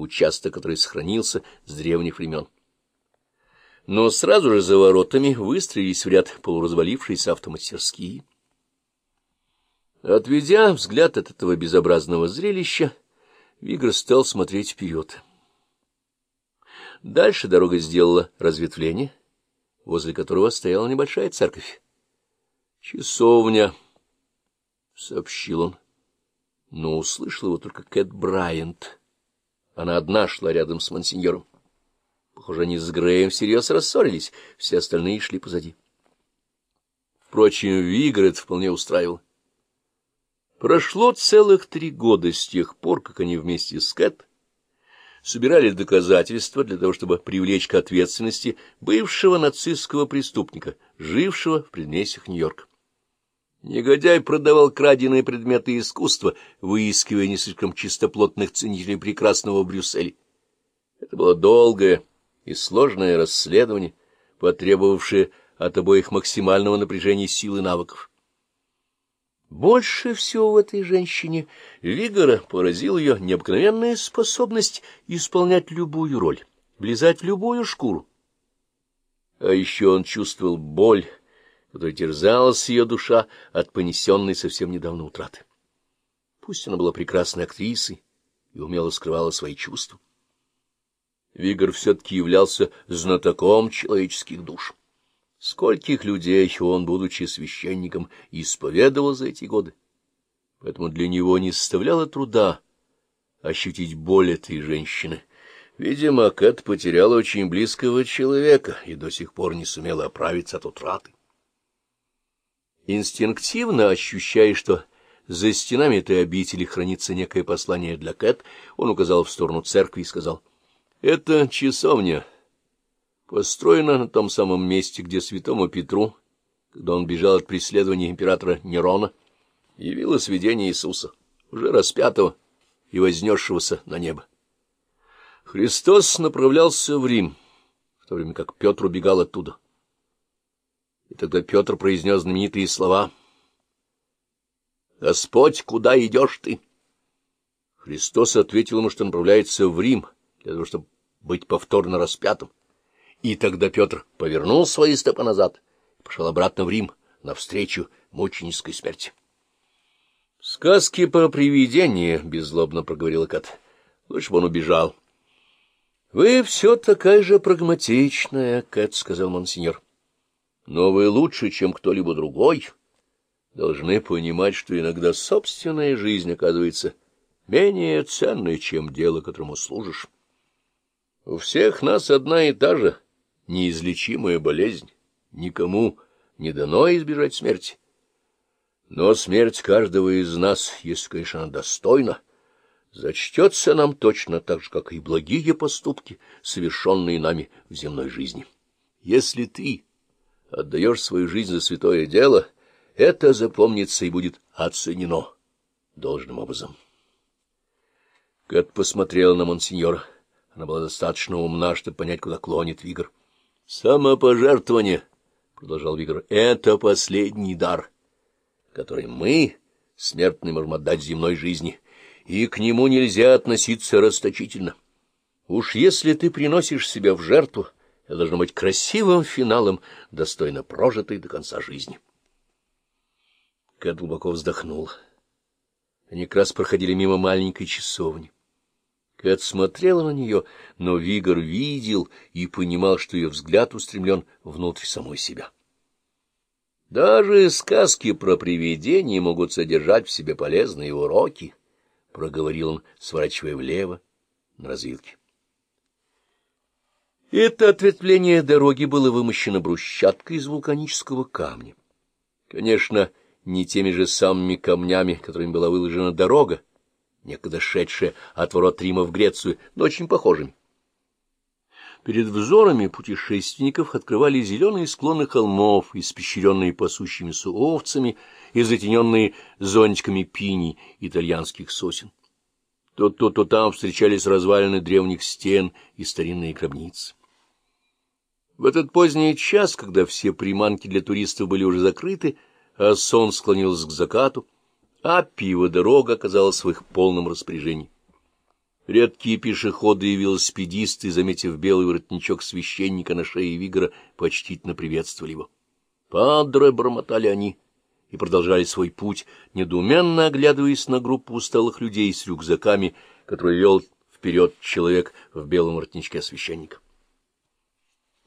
участок, который сохранился с древних времен. Но сразу же за воротами выстроились в ряд полуразвалившиеся автомастерские. Отведя взгляд от этого безобразного зрелища, Вигр стал смотреть вперед. Дальше дорога сделала разветвление, возле которого стояла небольшая церковь. «Часовня», — сообщил он, но услышал его только Кэт Брайант. Она одна шла рядом с мансиньором. Похоже, они с Греем всерьез рассорились, все остальные шли позади. Впрочем, Вигр это вполне устраивал. Прошло целых три года с тех пор, как они вместе с Кэт собирали доказательства для того, чтобы привлечь к ответственности бывшего нацистского преступника, жившего в предместьях Нью-Йорка. Негодяй продавал краденые предметы искусства, выискивая не слишком чистоплотных ценителей прекрасного в Брюсселе. Это было долгое и сложное расследование, потребовавшее от обоих максимального напряжения сил и навыков. Больше всего в этой женщине Вигора поразил ее необыкновенная способность исполнять любую роль, влезать в любую шкуру. А еще он чувствовал боль, которой терзалась ее душа от понесенной совсем недавно утраты. Пусть она была прекрасной актрисой и умело скрывала свои чувства. Вигор все-таки являлся знатоком человеческих душ. Скольких людей он, будучи священником, исповедовал за эти годы. Поэтому для него не составляло труда ощутить боль этой женщины. Видимо, Кэт потеряла очень близкого человека и до сих пор не сумела оправиться от утраты. Инстинктивно ощущая, что за стенами этой обители хранится некое послание для Кэт, он указал в сторону церкви и сказал, — Это часовня, построена на том самом месте, где святому Петру, когда он бежал от преследования императора Нерона, явилось видение Иисуса, уже распятого и вознесшегося на небо. Христос направлялся в Рим, в то время как Петр убегал оттуда. И тогда Петр произнес знаменитые слова «Господь, куда идешь ты?» Христос ответил ему, что направляется в Рим, для того, чтобы быть повторно распятым. И тогда Петр повернул свои стопы назад и пошел обратно в Рим навстречу мученической смерти. — Сказки про привидения, — беззлобно проговорила Кат. — Лучше бы он убежал. — Вы все такая же прагматичная, — Кэт сказал монсеньор. — Но вы лучше, чем кто-либо другой, должны понимать, что иногда собственная жизнь оказывается менее ценной, чем дело, которому служишь. У всех нас одна и та же неизлечимая болезнь. Никому не дано избежать смерти. Но смерть каждого из нас, если, конечно, она достойна, зачтется нам точно так же, как и благие поступки, совершенные нами в земной жизни. Если ты отдаешь свою жизнь за святое дело, это запомнится и будет оценено должным образом. Кэт посмотрела на монсеньора. Она была достаточно умна, чтобы понять, куда клонит Вигр. — Самопожертвование, — продолжал Вигр, — это последний дар, который мы, смертные, можем отдать земной жизни, и к нему нельзя относиться расточительно. Уж если ты приносишь себя в жертву, это должно быть красивым финалом, достойно прожитой до конца жизни. Кэт глубоко вздохнул. Они как раз проходили мимо маленькой часовни. Кэт смотрела на нее, но Вигор видел и понимал, что ее взгляд устремлен внутрь самой себя. Даже сказки про привидения могут содержать в себе полезные уроки, — проговорил он, сворачивая влево на развилке. Это ответвление дороги было вымощено брусчаткой из вулканического камня. Конечно, не теми же самыми камнями, которыми была выложена дорога, некогда шедшая от ворот Рима в Грецию, но очень похожими. Перед взорами путешественников открывали зеленые склоны холмов, испещренные пасущимися овцами и затененные зонтиками пини итальянских сосен. То тут, то там встречались развалины древних стен и старинные гробницы. В этот поздний час, когда все приманки для туристов были уже закрыты, а сон склонился к закату, а пиво дорога оказалась в их полном распоряжении. Редкие пешеходы и велосипедисты, заметив белый воротничок священника на шее Вигора, почтительно приветствовали его. «Падре!» — бормотали они и продолжали свой путь, недоуменно оглядываясь на группу усталых людей с рюкзаками, которые вел вперед человек в белом воротничке священника.